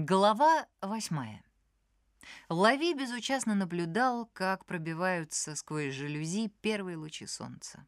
Глава восьмая. Лави безучастно наблюдал, как пробиваются сквозь жалюзи первые лучи солнца.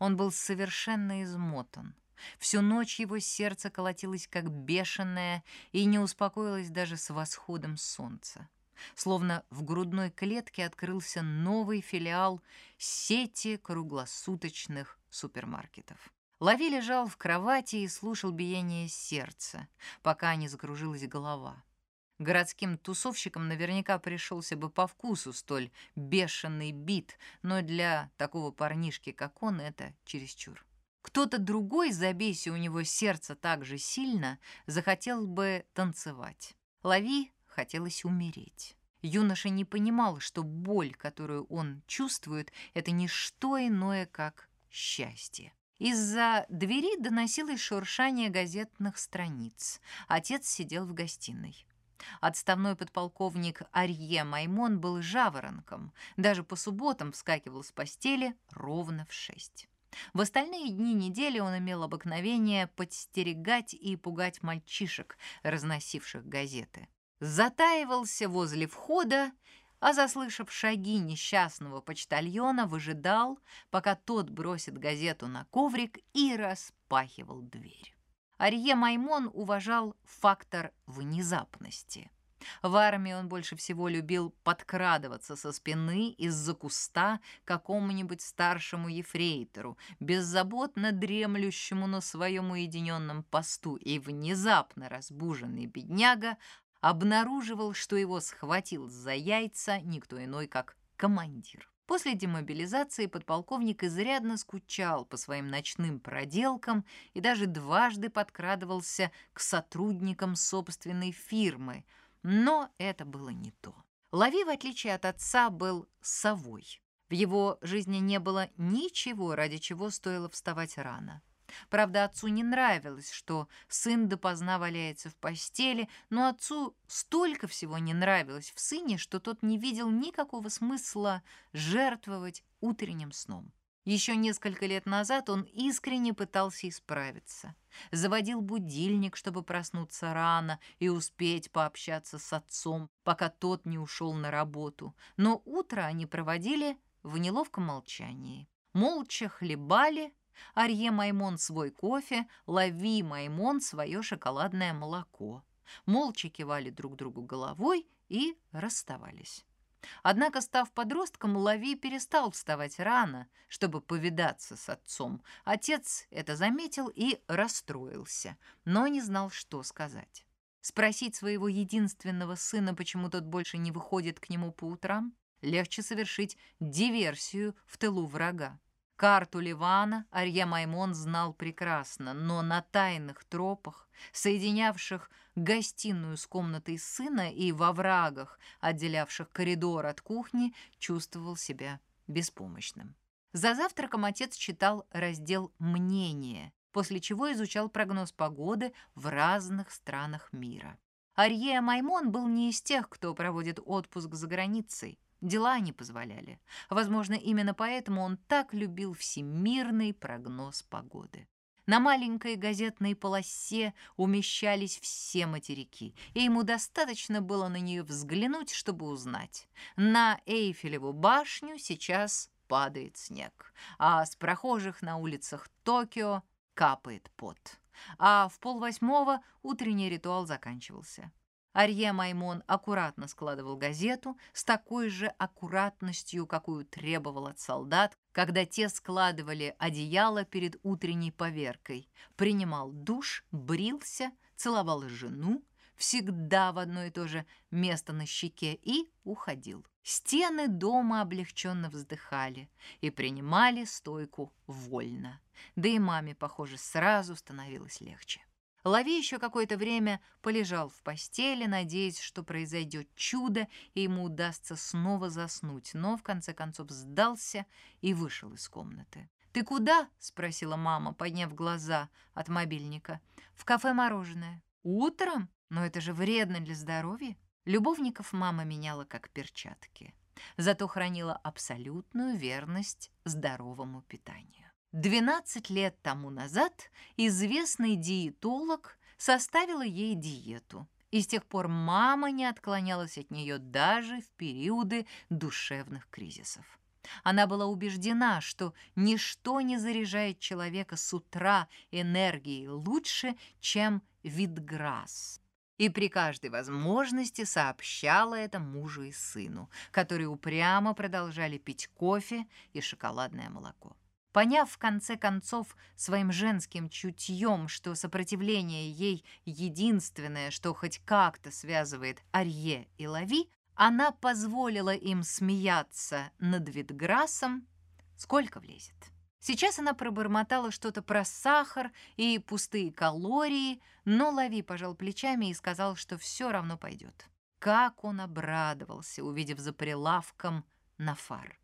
Он был совершенно измотан. Всю ночь его сердце колотилось как бешеное и не успокоилось даже с восходом солнца. Словно в грудной клетке открылся новый филиал сети круглосуточных супермаркетов. Лави лежал в кровати и слушал биение сердца, пока не закружилась голова. Городским тусовщикам наверняка пришелся бы по вкусу столь бешеный бит, но для такого парнишки, как он, это чересчур. Кто-то другой, забейся у него сердце так же сильно, захотел бы танцевать. Лави хотелось умереть. Юноша не понимал, что боль, которую он чувствует, это не что иное, как счастье. Из-за двери доносилось шуршание газетных страниц. Отец сидел в гостиной. Отставной подполковник Арье Маймон был жаворонком. Даже по субботам вскакивал с постели ровно в шесть. В остальные дни недели он имел обыкновение подстерегать и пугать мальчишек, разносивших газеты. Затаивался возле входа а, заслышав шаги несчастного почтальона, выжидал, пока тот бросит газету на коврик и распахивал дверь. Арье Маймон уважал фактор внезапности. В армии он больше всего любил подкрадываться со спины из-за куста какому-нибудь старшему ефрейтору, беззаботно дремлющему на своем уединенном посту, и внезапно разбуженный бедняга обнаруживал, что его схватил за яйца никто иной, как командир. После демобилизации подполковник изрядно скучал по своим ночным проделкам и даже дважды подкрадывался к сотрудникам собственной фирмы, но это было не то. Лави, в отличие от отца, был совой. В его жизни не было ничего, ради чего стоило вставать рано. Правда, отцу не нравилось, что сын допоздна валяется в постели, но отцу столько всего не нравилось в сыне, что тот не видел никакого смысла жертвовать утренним сном. Еще несколько лет назад он искренне пытался исправиться. Заводил будильник, чтобы проснуться рано и успеть пообщаться с отцом, пока тот не ушел на работу. Но утро они проводили в неловком молчании. Молча хлебали, Арье Маймон свой кофе, Лави Маймон свое шоколадное молоко. Молча кивали друг другу головой и расставались. Однако, став подростком, Лави перестал вставать рано, чтобы повидаться с отцом. Отец это заметил и расстроился, но не знал, что сказать. Спросить своего единственного сына, почему тот больше не выходит к нему по утрам, легче совершить диверсию в тылу врага. Карту Ливана Арье Маймон знал прекрасно, но на тайных тропах, соединявших гостиную с комнатой сына и во врагах, отделявших коридор от кухни, чувствовал себя беспомощным. За завтраком отец читал раздел «Мнение», после чего изучал прогноз погоды в разных странах мира. Арье Маймон был не из тех, кто проводит отпуск за границей. Дела не позволяли. Возможно, именно поэтому он так любил всемирный прогноз погоды. На маленькой газетной полосе умещались все материки, и ему достаточно было на нее взглянуть, чтобы узнать. На Эйфелеву башню сейчас падает снег, а с прохожих на улицах Токио капает пот. А в полвосьмого утренний ритуал заканчивался. Арье Маймон аккуратно складывал газету с такой же аккуратностью, какую требовал от солдат, когда те складывали одеяло перед утренней поверкой, принимал душ, брился, целовал жену, всегда в одно и то же место на щеке и уходил. Стены дома облегченно вздыхали и принимали стойку вольно. Да и маме, похоже, сразу становилось легче. Лави еще какое-то время полежал в постели, надеясь, что произойдет чудо, и ему удастся снова заснуть, но в конце концов сдался и вышел из комнаты. «Ты куда?» — спросила мама, подняв глаза от мобильника. «В кафе мороженое». «Утром? Но это же вредно для здоровья». Любовников мама меняла как перчатки, зато хранила абсолютную верность здоровому питанию. 12 лет тому назад известный диетолог составила ей диету, и с тех пор мама не отклонялась от нее даже в периоды душевных кризисов. Она была убеждена, что ничто не заряжает человека с утра энергией лучше, чем Витграсс. И при каждой возможности сообщала это мужу и сыну, которые упрямо продолжали пить кофе и шоколадное молоко. Поняв в конце концов своим женским чутьем, что сопротивление ей единственное, что хоть как-то связывает Арье и Лави, она позволила им смеяться над Витграссом, сколько влезет. Сейчас она пробормотала что-то про сахар и пустые калории, но Лави пожал плечами и сказал, что все равно пойдет. Как он обрадовался, увидев за прилавком Нафар.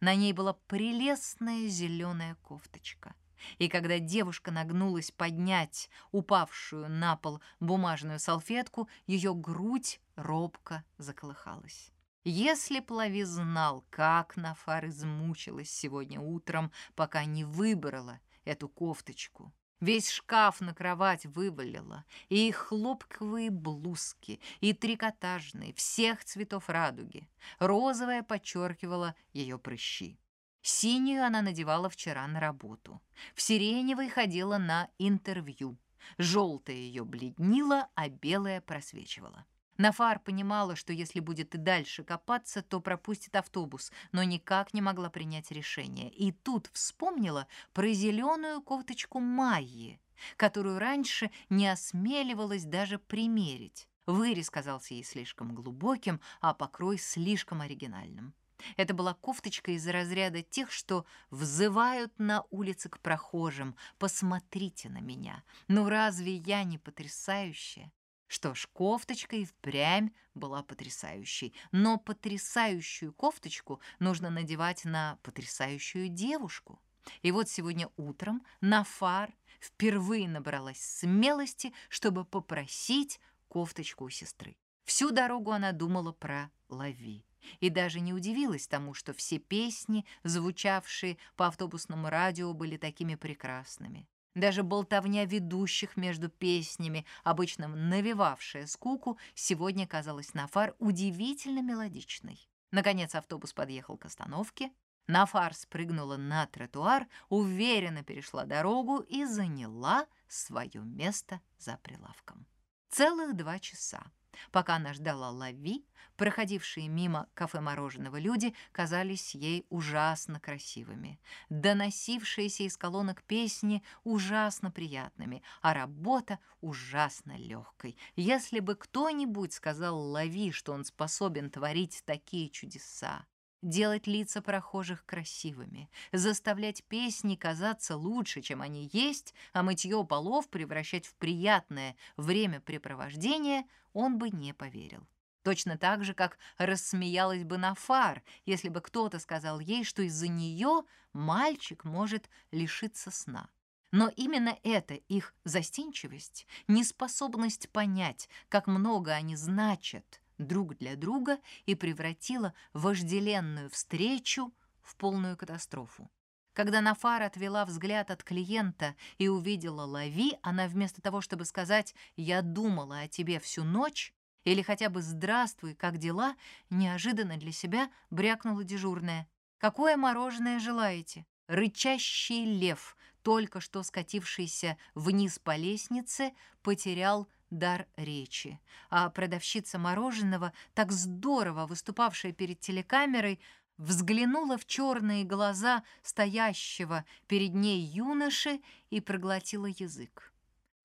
На ней была прелестная зеленая кофточка. И когда девушка нагнулась поднять упавшую на пол бумажную салфетку, ее грудь робко заколыхалась. Если б Лави знал, как Нафар измучилась сегодня утром, пока не выбрала эту кофточку, Весь шкаф на кровать вывалила, и хлопковые блузки, и трикотажные, всех цветов радуги. Розовая подчеркивала ее прыщи. Синюю она надевала вчера на работу. В сиреневой ходила на интервью. Желтая ее бледнила, а белая просвечивала. Нафар понимала, что если будет и дальше копаться, то пропустит автобус, но никак не могла принять решение. И тут вспомнила про зеленую кофточку Майи, которую раньше не осмеливалась даже примерить. Вырез казался ей слишком глубоким, а покрой слишком оригинальным. Это была кофточка из разряда тех, что взывают на улице к прохожим. «Посмотрите на меня! Ну разве я не потрясающая?» Что ж, кофточка и впрямь была потрясающей, но потрясающую кофточку нужно надевать на потрясающую девушку. И вот сегодня утром Нафар впервые набралась смелости, чтобы попросить кофточку у сестры. Всю дорогу она думала про Лави и даже не удивилась тому, что все песни, звучавшие по автобусному радио, были такими прекрасными. Даже болтовня ведущих между песнями, обычно навевавшая скуку, сегодня казалась Нафар удивительно мелодичной. Наконец автобус подъехал к остановке. Нафар спрыгнула на тротуар, уверенно перешла дорогу и заняла свое место за прилавком. Целых два часа Пока она ждала Лави, проходившие мимо кафе-мороженого люди казались ей ужасно красивыми, доносившиеся из колонок песни ужасно приятными, а работа ужасно легкой. Если бы кто-нибудь сказал Лави, что он способен творить такие чудеса, делать лица прохожих красивыми, заставлять песни казаться лучше, чем они есть, а мытье полов превращать в приятное времяпрепровождение, он бы не поверил. Точно так же, как рассмеялась бы Нафар, если бы кто-то сказал ей, что из-за нее мальчик может лишиться сна. Но именно эта их застенчивость, неспособность понять, как много они значат друг для друга и превратила вожделенную встречу в полную катастрофу. Когда Нафар отвела взгляд от клиента и увидела Лави, она вместо того, чтобы сказать «я думала о тебе всю ночь», или хотя бы «здравствуй, как дела», неожиданно для себя брякнула дежурная. «Какое мороженое желаете?» Рычащий лев, только что скатившийся вниз по лестнице, потерял дар речи, а продавщица мороженого, так здорово выступавшая перед телекамерой, взглянула в черные глаза стоящего перед ней юноши и проглотила язык.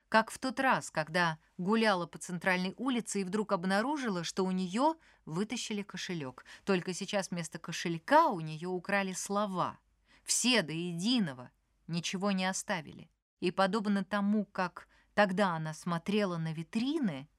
Как в тот раз, когда гуляла по центральной улице и вдруг обнаружила, что у нее вытащили кошелек. Только сейчас вместо кошелька у нее украли слова. Все до единого ничего не оставили. И подобно тому, как Тогда она смотрела на витрины,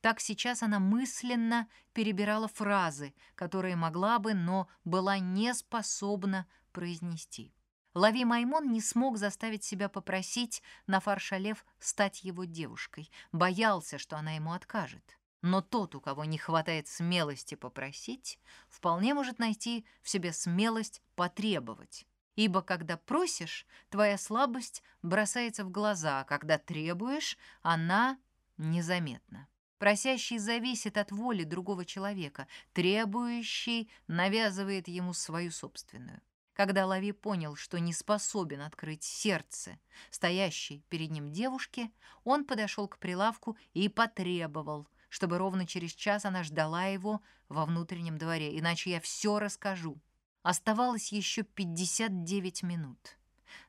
так сейчас она мысленно перебирала фразы, которые могла бы, но была не способна произнести. Лави Маймон не смог заставить себя попросить Нафар Шалев стать его девушкой, боялся, что она ему откажет. Но тот, у кого не хватает смелости попросить, вполне может найти в себе смелость потребовать. Ибо когда просишь, твоя слабость бросается в глаза, а когда требуешь, она незаметна. Просящий зависит от воли другого человека, требующий навязывает ему свою собственную. Когда Лави понял, что не способен открыть сердце стоящей перед ним девушки, он подошел к прилавку и потребовал, чтобы ровно через час она ждала его во внутреннем дворе, иначе я все расскажу. Оставалось еще 59 минут.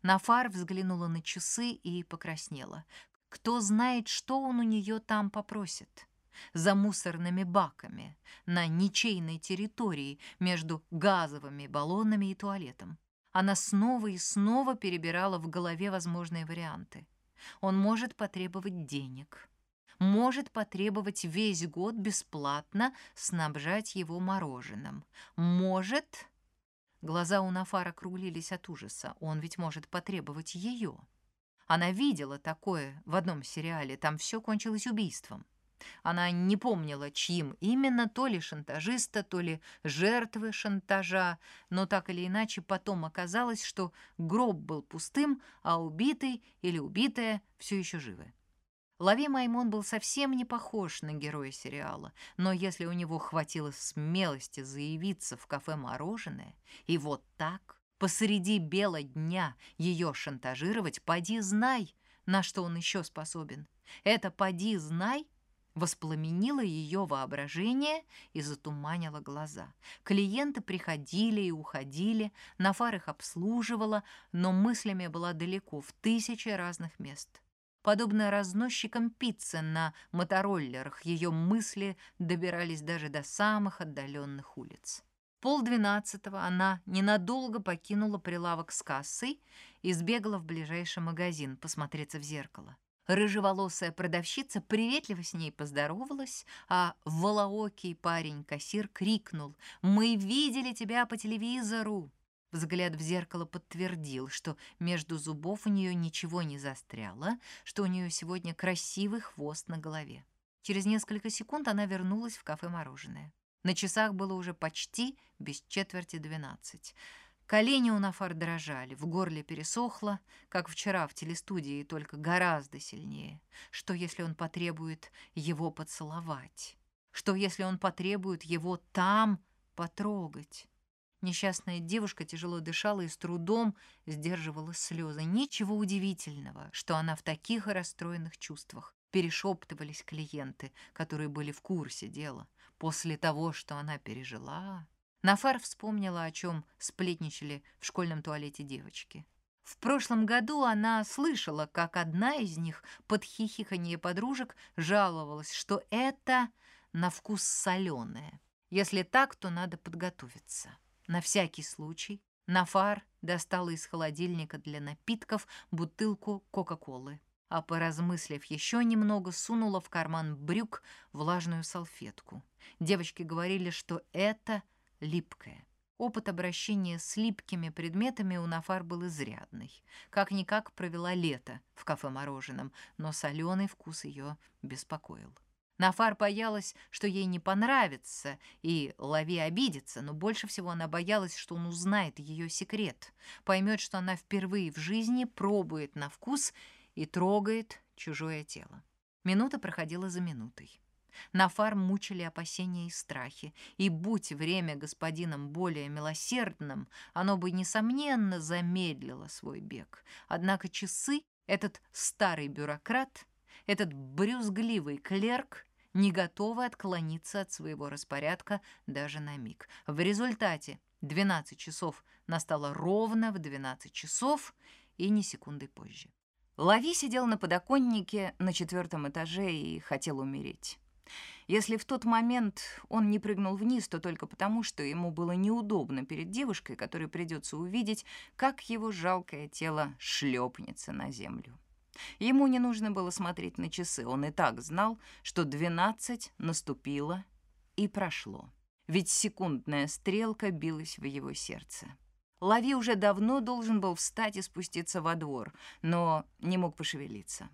Нафар взглянула на часы и покраснела. Кто знает, что он у нее там попросит за мусорными баками на ничейной территории между газовыми баллонами и туалетом. Она снова и снова перебирала в голове возможные варианты. Он может потребовать денег, может потребовать весь год бесплатно снабжать его мороженым, может... Глаза у Нафара округлились от ужаса. Он ведь может потребовать ее. Она видела такое в одном сериале. Там все кончилось убийством. Она не помнила, чьим именно, то ли шантажиста, то ли жертвы шантажа, но так или иначе потом оказалось, что гроб был пустым, а убитый или убитая все еще живы. Лави Маймон был совсем не похож на героя сериала, но если у него хватило смелости заявиться в кафе «Мороженое» и вот так, посреди бела дня, ее шантажировать, поди знай, на что он еще способен. Это поди знай воспламенило ее воображение и затуманило глаза. Клиенты приходили и уходили, Нафар их обслуживала, но мыслями была далеко, в тысячи разных мест. Подобно разносчикам пиццы на мотороллерах, ее мысли добирались даже до самых отдаленных улиц. Полдвенадцатого она ненадолго покинула прилавок с кассой и сбегала в ближайший магазин посмотреться в зеркало. Рыжеволосая продавщица приветливо с ней поздоровалась, а волоокий парень-кассир крикнул «Мы видели тебя по телевизору!» Взгляд в зеркало подтвердил, что между зубов у нее ничего не застряло, что у нее сегодня красивый хвост на голове. Через несколько секунд она вернулась в кафе «Мороженое». На часах было уже почти без четверти двенадцать. Колени у Нафар дрожали, в горле пересохло, как вчера в телестудии, только гораздо сильнее. Что, если он потребует его поцеловать? Что, если он потребует его там потрогать? Несчастная девушка тяжело дышала и с трудом сдерживала слезы. Ничего удивительного, что она в таких расстроенных чувствах. Перешептывались клиенты, которые были в курсе дела. После того, что она пережила... Нафар вспомнила, о чем сплетничали в школьном туалете девочки. В прошлом году она слышала, как одна из них под хихиканье подружек жаловалась, что это на вкус соленое. Если так, то надо подготовиться. На всякий случай Нафар достала из холодильника для напитков бутылку Кока-Колы, а поразмыслив еще немного, сунула в карман брюк влажную салфетку. Девочки говорили, что это – липкая. Опыт обращения с липкими предметами у Нафар был изрядный. Как-никак провела лето в кафе-мороженом, но соленый вкус ее беспокоил. Нафар боялась, что ей не понравится, и Лави обидится, но больше всего она боялась, что он узнает ее секрет, поймет, что она впервые в жизни пробует на вкус и трогает чужое тело. Минута проходила за минутой. Нафар мучили опасения и страхи, и будь время господином более милосердным, оно бы, несомненно, замедлило свой бег. Однако часы этот старый бюрократ, этот брюзгливый клерк не готовы отклониться от своего распорядка даже на миг. В результате 12 часов настало ровно в 12 часов и ни секунды позже. Лави сидел на подоконнике на четвертом этаже и хотел умереть. Если в тот момент он не прыгнул вниз, то только потому, что ему было неудобно перед девушкой, которой придется увидеть, как его жалкое тело шлепнется на землю. Ему не нужно было смотреть на часы, он и так знал, что двенадцать наступило и прошло. Ведь секундная стрелка билась в его сердце. Лави уже давно должен был встать и спуститься во двор, но не мог пошевелиться.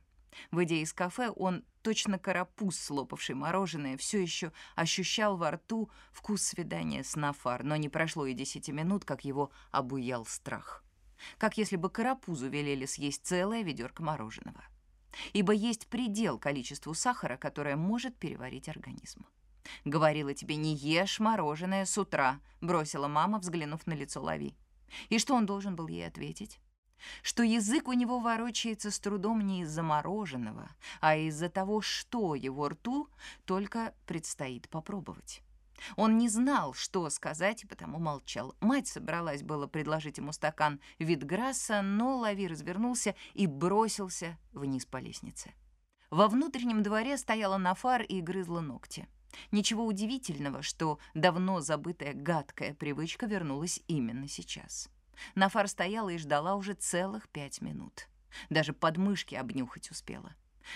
Выйдя из кафе, он, точно карапуз, слопавший мороженое, все еще ощущал во рту вкус свидания с Нафар, но не прошло и десяти минут, как его обуял страх. Как если бы карапузу велели съесть целое ведерко мороженого. ибо есть предел количеству сахара, которое может переварить организм. «Говорила тебе, не ешь мороженое с утра», — бросила мама, взглянув на лицо Лави. И что он должен был ей ответить? Что язык у него ворочается с трудом не из-за мороженого, а из-за того, что его рту только предстоит попробовать. Он не знал, что сказать, и потому молчал. Мать собралась было предложить ему стакан Витграсса, но Лави развернулся и бросился вниз по лестнице. Во внутреннем дворе стояла Нафар и грызла ногти. Ничего удивительного, что давно забытая гадкая привычка вернулась именно сейчас. Нафар стояла и ждала уже целых пять минут. Даже подмышки обнюхать успела.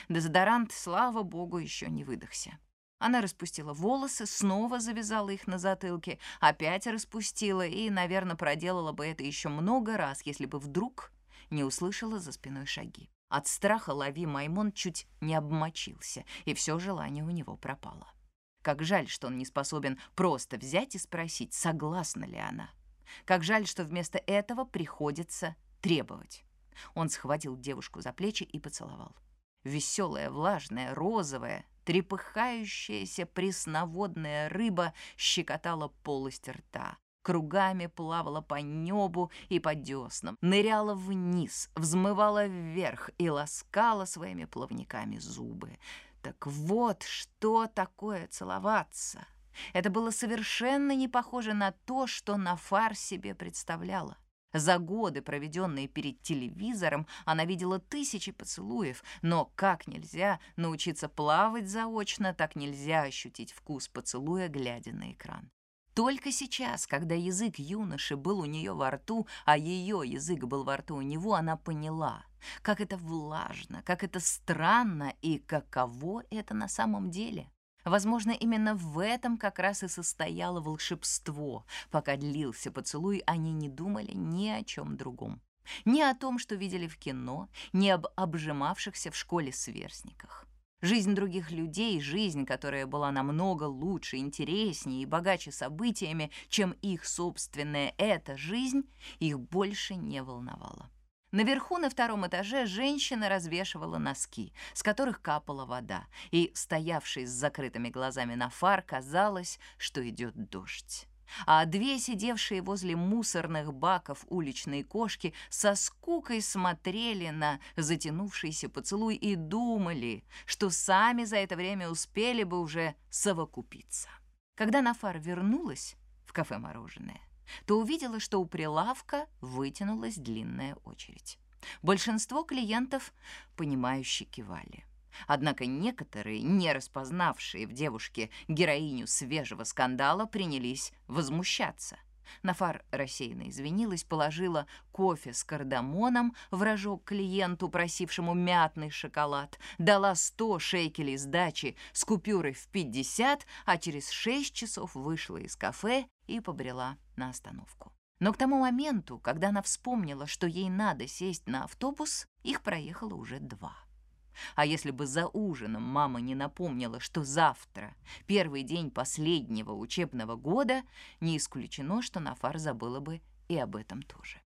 Дезодорант, слава богу, еще не выдохся. Она распустила волосы, снова завязала их на затылке, опять распустила и, наверное, проделала бы это еще много раз, если бы вдруг не услышала за спиной шаги. От страха Лави Маймон чуть не обмочился, и все желание у него пропало. Как жаль, что он не способен просто взять и спросить, согласна ли она. Как жаль, что вместо этого приходится требовать. Он схватил девушку за плечи и поцеловал. Веселая, влажная, розовая, трепыхающаяся пресноводная рыба щекотала полость рта. Кругами плавала по небу и по деснам, ныряла вниз, взмывала вверх и ласкала своими плавниками зубы. Так вот, что такое целоваться. Это было совершенно не похоже на то, что Нафар себе представляла. За годы, проведенные перед телевизором, она видела тысячи поцелуев, но как нельзя научиться плавать заочно, так нельзя ощутить вкус поцелуя, глядя на экран. Только сейчас, когда язык юноши был у нее во рту, а ее язык был во рту у него, она поняла, как это влажно, как это странно и каково это на самом деле. Возможно, именно в этом как раз и состояло волшебство. Пока длился поцелуй, они не думали ни о чем другом. Ни о том, что видели в кино, ни об обжимавшихся в школе сверстниках. Жизнь других людей, жизнь, которая была намного лучше, интереснее и богаче событиями, чем их собственная эта жизнь, их больше не волновала. Наверху на втором этаже женщина развешивала носки, с которых капала вода, и, стоявший с закрытыми глазами на фар, казалось, что идет дождь а две сидевшие возле мусорных баков уличные кошки со скукой смотрели на затянувшийся поцелуй и думали, что сами за это время успели бы уже совокупиться. Когда Нафар вернулась в кафе «Мороженое», то увидела, что у прилавка вытянулась длинная очередь. Большинство клиентов, понимающе кивали. Однако некоторые, не распознавшие в девушке героиню свежего скандала, принялись возмущаться. Нафар рассеянно извинилась, положила кофе с кардамоном в рожок клиенту, просившему мятный шоколад, дала 100 шекелей сдачи с купюрой в 50, а через 6 часов вышла из кафе и побрела на остановку. Но к тому моменту, когда она вспомнила, что ей надо сесть на автобус, их проехало уже два. А если бы за ужином мама не напомнила, что завтра, первый день последнего учебного года, не исключено, что Нафар забыла бы и об этом тоже.